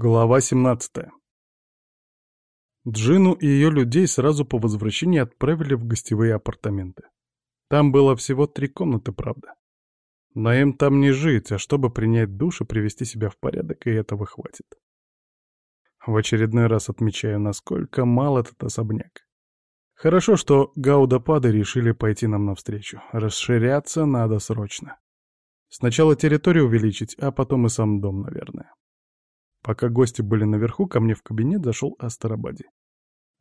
Глава 17 Джину и ее людей сразу по возвращении отправили в гостевые апартаменты. Там было всего три комнаты, правда. Но им там не жить, а чтобы принять душ и привести себя в порядок, и этого хватит. В очередной раз отмечаю, насколько мал этот особняк. Хорошо, что гаудопады решили пойти нам навстречу. Расширяться надо срочно. Сначала территорию увеличить, а потом и сам дом, наверное. Пока гости были наверху, ко мне в кабинет зашел Астарабади.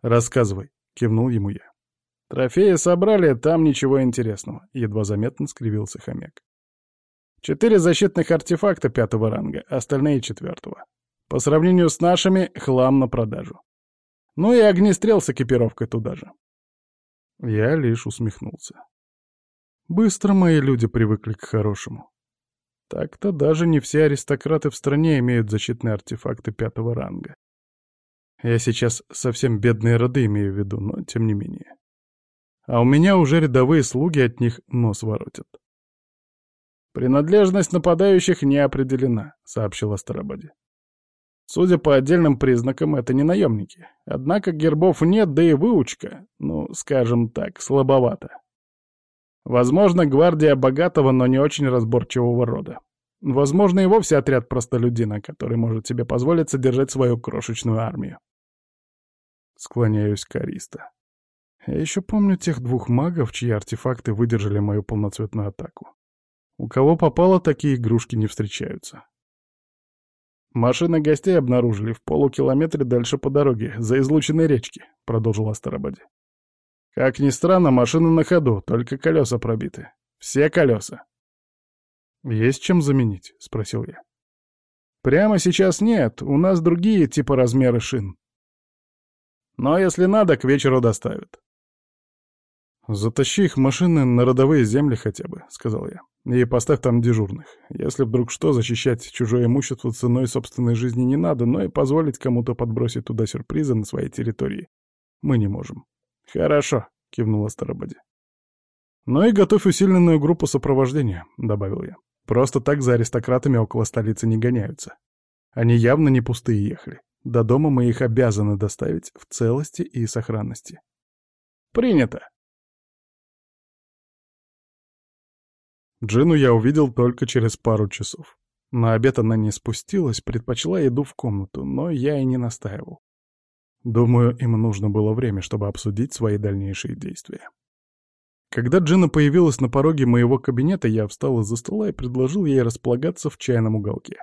«Рассказывай», — кивнул ему я. «Трофеи собрали, там ничего интересного», — едва заметно скривился хомяк. «Четыре защитных артефакта пятого ранга, остальные четвертого. По сравнению с нашими, хлам на продажу. Ну и огнестрел с экипировкой туда же». Я лишь усмехнулся. Быстро мои люди привыкли к хорошему. Так-то даже не все аристократы в стране имеют защитные артефакты пятого ранга. Я сейчас совсем бедные роды имею в виду, но тем не менее. А у меня уже рядовые слуги от них нос воротят. «Принадлежность нападающих не определена», — сообщила Старободи. «Судя по отдельным признакам, это не наемники. Однако гербов нет, да и выучка, ну, скажем так, слабовата. Возможно, гвардия богатого, но не очень разборчивого рода. Возможно, и вовсе отряд простолюдина, который может себе позволить содержать свою крошечную армию. Склоняюсь к Ариста. Я еще помню тех двух магов, чьи артефакты выдержали мою полноцветную атаку. У кого попало, такие игрушки не встречаются. «Машины гостей обнаружили в полукилометре дальше по дороге, за излученной речки», — продолжил Астарабаде. Как ни странно, машина на ходу, только колеса пробиты. Все колеса. «Есть чем заменить?» — спросил я. «Прямо сейчас нет, у нас другие типа размеры шин. Но если надо, к вечеру доставят». «Затащи их машины на родовые земли хотя бы», — сказал я. «И поставь там дежурных. Если вдруг что, защищать чужое имущество ценой собственной жизни не надо, но и позволить кому-то подбросить туда сюрпризы на своей территории мы не можем. «Хорошо», — кивнула Старободи. «Ну и готовь усиленную группу сопровождения», — добавил я. «Просто так за аристократами около столицы не гоняются. Они явно не пустые ехали. До дома мы их обязаны доставить в целости и сохранности». «Принято!» Джину я увидел только через пару часов. На обед она не спустилась, предпочла еду в комнату, но я и не настаивал. Думаю, им нужно было время, чтобы обсудить свои дальнейшие действия. Когда Джина появилась на пороге моего кабинета, я встал из-за стола и предложил ей располагаться в чайном уголке.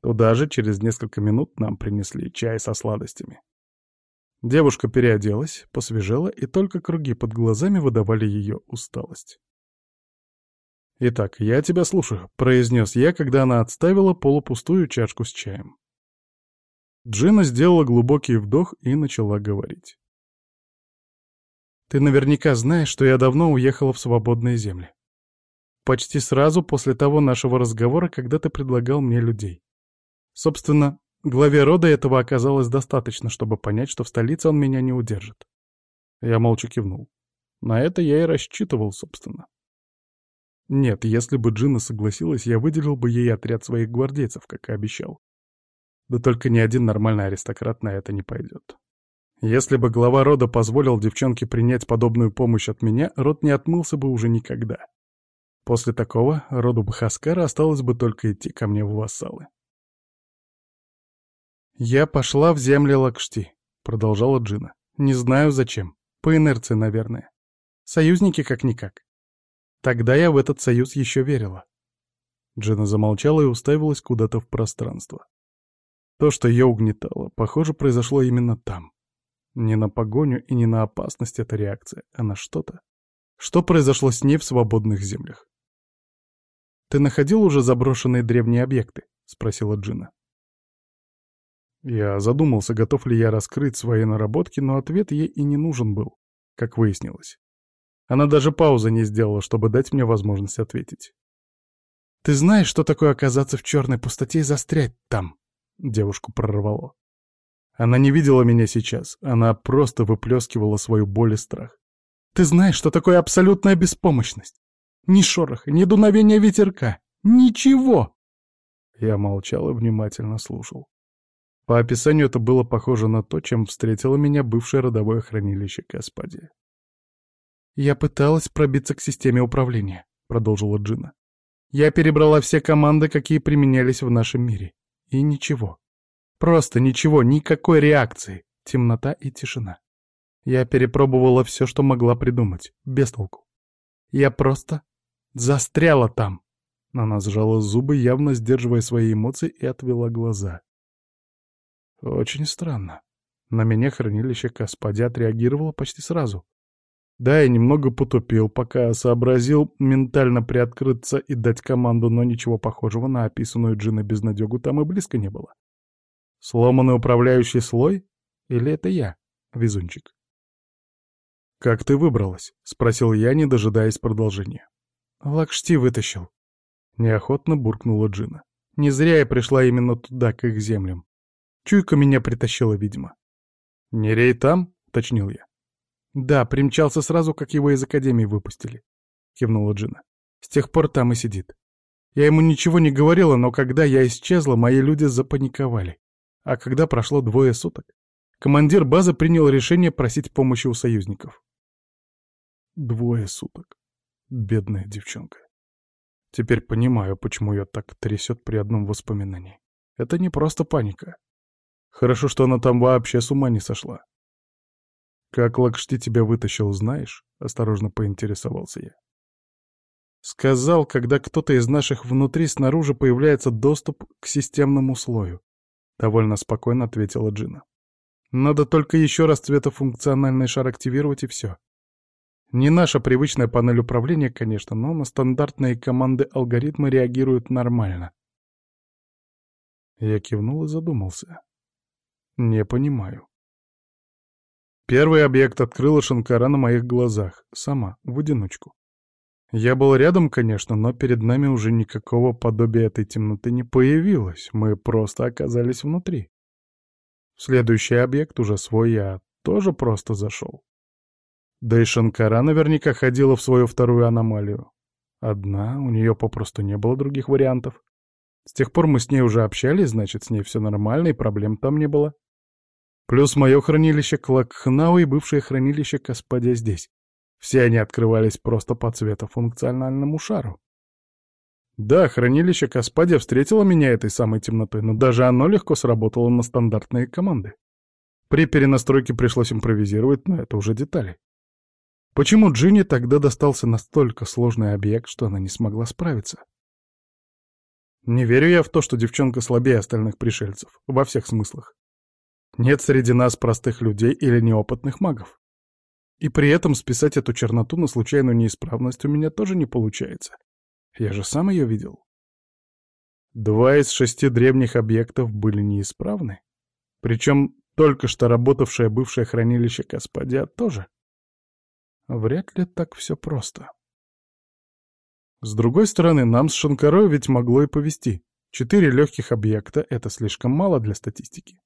Туда же через несколько минут нам принесли чай со сладостями. Девушка переоделась, посвежела, и только круги под глазами выдавали ее усталость. «Итак, я тебя слушаю», — произнес я, когда она отставила полупустую чашку с чаем. Джина сделала глубокий вдох и начала говорить. «Ты наверняка знаешь, что я давно уехала в свободные земли. Почти сразу после того нашего разговора, когда ты предлагал мне людей. Собственно, главе рода этого оказалось достаточно, чтобы понять, что в столице он меня не удержит. Я молча кивнул. На это я и рассчитывал, собственно. Нет, если бы Джина согласилась, я выделил бы ей отряд своих гвардейцев, как и обещал. Да только ни один нормальный аристократ на это не пойдет. Если бы глава рода позволил девчонке принять подобную помощь от меня, род не отмылся бы уже никогда. После такого роду Бахаскара осталось бы только идти ко мне в вассалы. «Я пошла в земли Лакшти», — продолжала Джина. «Не знаю зачем. По инерции, наверное. Союзники как-никак. Тогда я в этот союз еще верила». Джина замолчала и уставилась куда-то в пространство. То, что ее угнетало, похоже, произошло именно там. Не на погоню и не на опасность эта реакция, а на что-то. Что произошло с ней в свободных землях? «Ты находил уже заброшенные древние объекты?» — спросила Джина. Я задумался, готов ли я раскрыть свои наработки, но ответ ей и не нужен был, как выяснилось. Она даже паузы не сделала, чтобы дать мне возможность ответить. «Ты знаешь, что такое оказаться в черной пустоте и застрять там?» Девушку прорвало. Она не видела меня сейчас, она просто выплескивала свою боль и страх. «Ты знаешь, что такое абсолютная беспомощность? Ни шороха, ни дуновения ветерка, ничего!» Я молчал и внимательно слушал. По описанию это было похоже на то, чем встретило меня бывшее родовое хранилище Каспади. «Я пыталась пробиться к системе управления», — продолжила Джина. «Я перебрала все команды, какие применялись в нашем мире. И ничего. Просто ничего, никакой реакции. Темнота и тишина. Я перепробовала все, что могла придумать. Без толку. Я просто застряла там». Она сжала зубы, явно сдерживая свои эмоции, и отвела глаза. Очень странно. На меня хранилище Каспади отреагировало почти сразу. Да, я немного потупил, пока сообразил ментально приоткрыться и дать команду, но ничего похожего на описанную Джина безнадегу там и близко не было. Сломанный управляющий слой? Или это я, везунчик? «Как ты выбралась?» — спросил я, не дожидаясь продолжения. «Лакшти вытащил». Неохотно буркнула Джина. «Не зря я пришла именно туда, к их землям. Чуйка меня притащила, видимо. «Нерей там?» — уточнил я. «Да, примчался сразу, как его из Академии выпустили», — кивнула Джина. «С тех пор там и сидит. Я ему ничего не говорила, но когда я исчезла, мои люди запаниковали. А когда прошло двое суток, командир базы принял решение просить помощи у союзников. Двое суток. Бедная девчонка. Теперь понимаю, почему ее так трясет при одном воспоминании. Это не просто паника. Хорошо, что она там вообще с ума не сошла. «Как Лакшти тебя вытащил, знаешь?» — осторожно поинтересовался я. «Сказал, когда кто-то из наших внутри снаружи появляется доступ к системному слою», — довольно спокойно ответила Джина. «Надо только еще раз цветофункциональный шар активировать и все. Не наша привычная панель управления, конечно, но на стандартные команды алгоритмы реагируют нормально». Я кивнул и задумался. Не понимаю. Первый объект открыла Шанкара на моих глазах, сама, в одиночку. Я был рядом, конечно, но перед нами уже никакого подобия этой темноты не появилось, мы просто оказались внутри. Следующий объект, уже свой, я тоже просто зашел. Да и Шанкара наверняка ходила в свою вторую аномалию. Одна, у нее попросту не было других вариантов. С тех пор мы с ней уже общались, значит, с ней все нормально, и проблем там не было. Плюс мое хранилище Клакхнау и бывшее хранилище Каспадя здесь. Все они открывались просто по цветофункциональному шару. Да, хранилище Каспадия встретило меня этой самой темнотой, но даже оно легко сработало на стандартные команды. При перенастройке пришлось импровизировать, но это уже детали. Почему Джинни тогда достался настолько сложный объект, что она не смогла справиться? Не верю я в то, что девчонка слабее остальных пришельцев, во всех смыслах. Нет среди нас простых людей или неопытных магов. И при этом списать эту черноту на случайную неисправность у меня тоже не получается. Я же сам ее видел. Два из шести древних объектов были неисправны. Причем только что работавшее бывшее хранилище Каспадия тоже. Вряд ли так все просто. С другой стороны, нам с Шанкарой ведь могло и повезти. Четыре легких объекта — это слишком мало для статистики.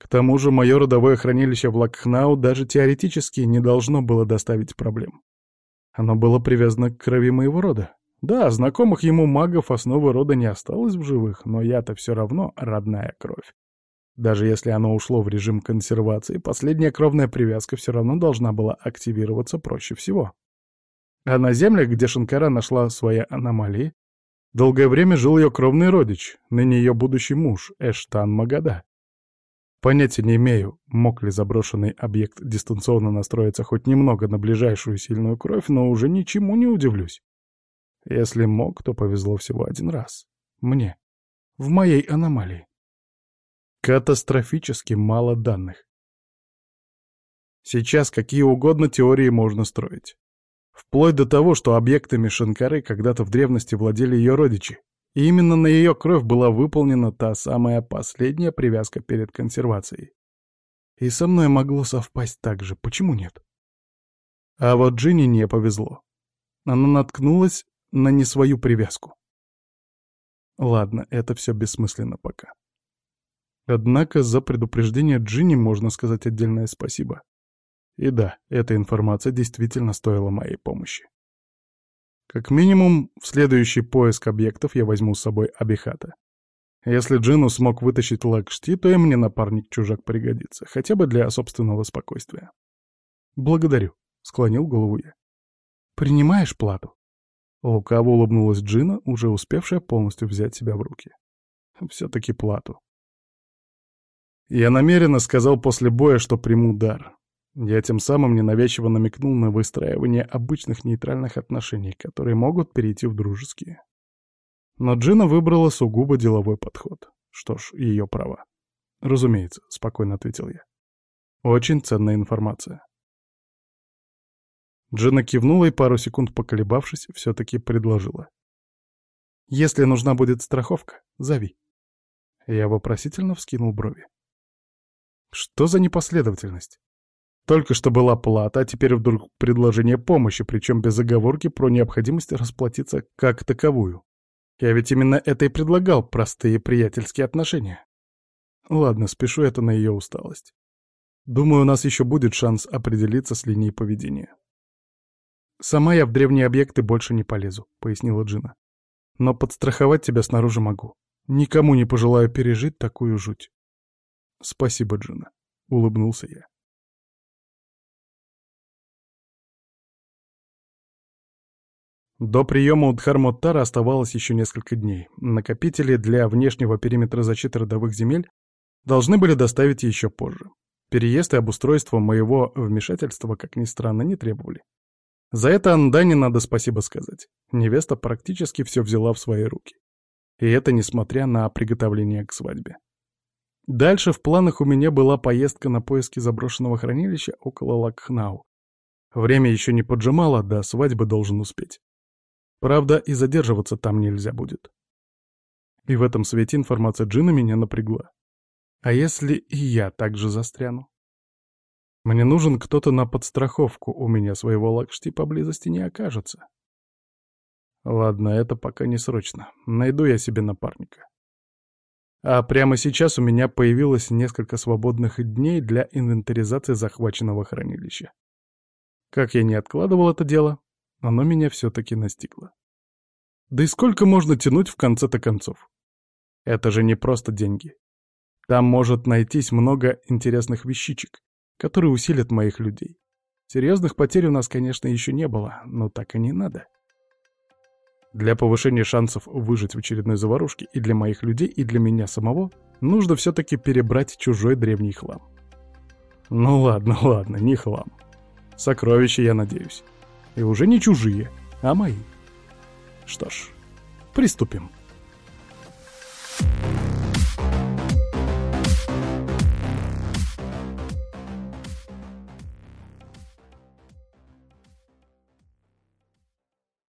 К тому же мое родовое хранилище в Лакхнау даже теоретически не должно было доставить проблем. Оно было привязано к крови моего рода. Да, знакомых ему магов основы рода не осталось в живых, но я-то все равно родная кровь. Даже если оно ушло в режим консервации, последняя кровная привязка все равно должна была активироваться проще всего. А на землях, где Шанкара нашла свои аномалии, долгое время жил ее кровный родич, ныне ее будущий муж, Эштан Магада. Понятия не имею, мог ли заброшенный объект дистанционно настроиться хоть немного на ближайшую сильную кровь, но уже ничему не удивлюсь. Если мог, то повезло всего один раз. Мне. В моей аномалии. Катастрофически мало данных. Сейчас какие угодно теории можно строить. Вплоть до того, что объектами Шанкары когда-то в древности владели ее родичи. И именно на ее кровь была выполнена та самая последняя привязка перед консервацией. И со мной могло совпасть так же, почему нет? А вот Джинни не повезло. Она наткнулась на не свою привязку. Ладно, это все бессмысленно пока. Однако за предупреждение Джинни можно сказать отдельное спасибо. И да, эта информация действительно стоила моей помощи. Как минимум, в следующий поиск объектов я возьму с собой Абихата. Если Джину смог вытащить Лакшти, то и мне напарник-чужак пригодится, хотя бы для собственного спокойствия. «Благодарю», — склонил голову я. «Принимаешь плату?» Лукаво улыбнулась Джина, уже успевшая полностью взять себя в руки. Все-таки плату. Я намеренно сказал после боя, что приму дар. Я тем самым ненавязчиво намекнул на выстраивание обычных нейтральных отношений, которые могут перейти в дружеские. Но Джина выбрала сугубо деловой подход. Что ж, ее права. «Разумеется», — спокойно ответил я. «Очень ценная информация». Джина кивнула и, пару секунд поколебавшись, все-таки предложила. «Если нужна будет страховка, зови». Я вопросительно вскинул брови. «Что за непоследовательность? Только что была плата, а теперь вдруг предложение помощи, причем без оговорки про необходимость расплатиться как таковую. Я ведь именно это и предлагал, простые приятельские отношения. Ладно, спешу это на ее усталость. Думаю, у нас еще будет шанс определиться с линией поведения. «Сама я в древние объекты больше не полезу», — пояснила Джина. «Но подстраховать тебя снаружи могу. Никому не пожелаю пережить такую жуть». «Спасибо, Джина», — улыбнулся я. До приема у Дхармоттара оставалось еще несколько дней. Накопители для внешнего периметра защиты родовых земель должны были доставить еще позже. Переезд и обустройство моего вмешательства, как ни странно, не требовали. За это Андане надо спасибо сказать. Невеста практически все взяла в свои руки. И это несмотря на приготовление к свадьбе. Дальше в планах у меня была поездка на поиски заброшенного хранилища около Лакхнау. Время еще не поджимало, до свадьбы должен успеть. Правда, и задерживаться там нельзя будет. И в этом свете информация Джина меня напрягла. А если и я также застряну? Мне нужен кто-то на подстраховку, у меня своего лакшти поблизости не окажется. Ладно, это пока не срочно. Найду я себе напарника. А прямо сейчас у меня появилось несколько свободных дней для инвентаризации захваченного хранилища. Как я не откладывал это дело, оно меня все-таки настигло. Да и сколько можно тянуть в конце-то концов? Это же не просто деньги. Там может найтись много интересных вещичек, которые усилят моих людей. Серьезных потерь у нас, конечно, еще не было, но так и не надо. Для повышения шансов выжить в очередной заварушке и для моих людей, и для меня самого нужно все-таки перебрать чужой древний хлам. Ну ладно, ладно, не хлам. Сокровища, я надеюсь. И уже не чужие, а мои. Что ж, приступим. Thank you